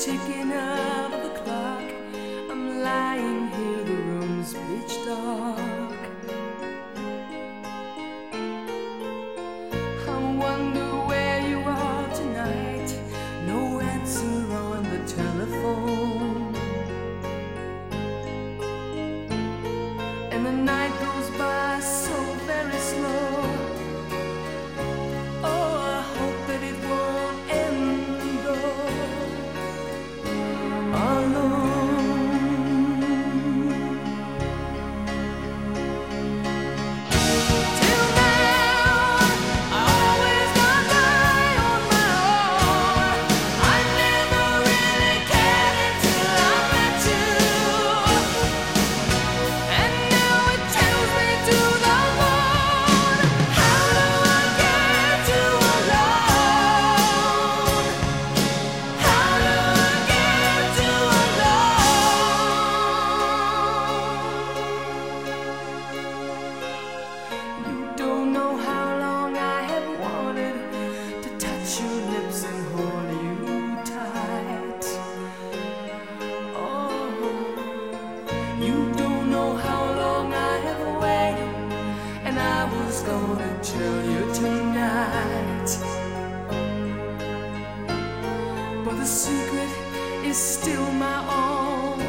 ticket. You don't know how long I have waited, and I was gonna tell you tonight. But the secret is still my own,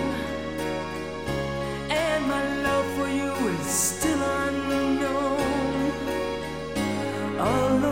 and my love for you is still unknown. Alone